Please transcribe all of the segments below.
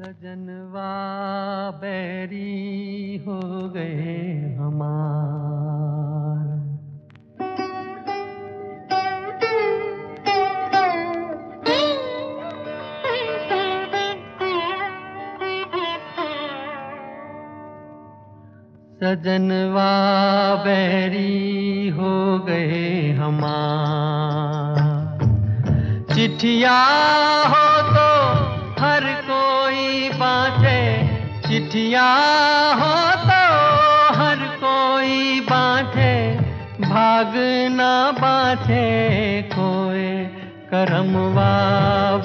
सजनवा बैरी हो गए हमार। सजनवा बैरी हो गए हमार। चिट्ठिया हो चिट्ठिया हो तो हर कोई बांधे भागना बाँचे कोई। करमवा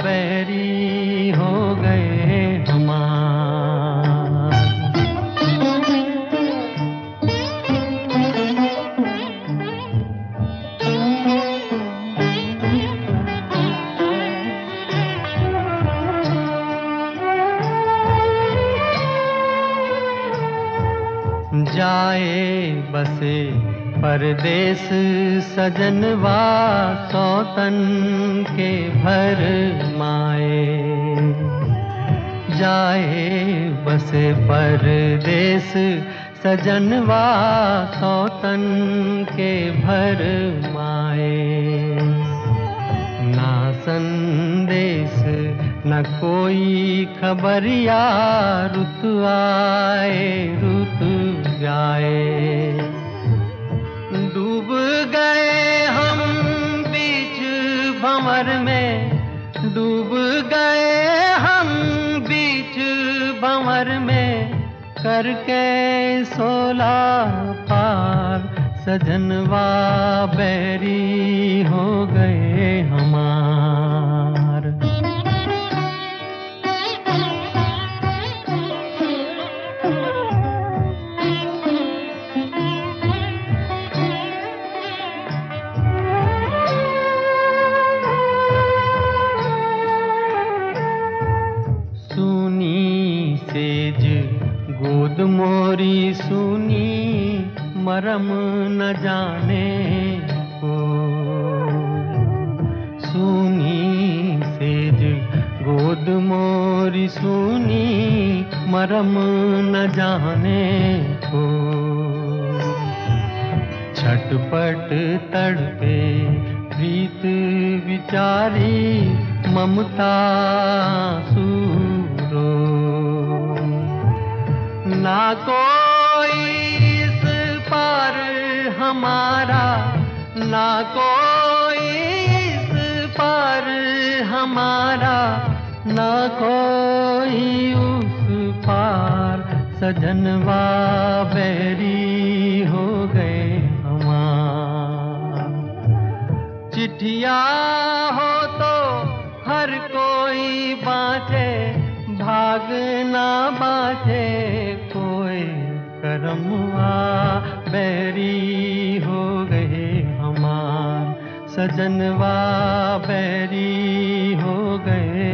बैरी हो गए। जाए बसे परदेस सजनवा सौतन के भर माए। जाए बसे परदेस सजनवा सौतन के भर माए। ना संदेश न कोई खबरिया रुत भंवर में करके सोला पार सजनवा बैरी गोद मोरी सुनी, मरम न जाने को। सुनी सेज, गोद मोरी सुनी, मरम न जाने को। छटपट तड़पे, प्रीत विचारी, ममता सूरो कोई इस पार हमारा ना कोई इस पार हमारा ना कोई उस पार सजनवा सजनवा बैरी हो गए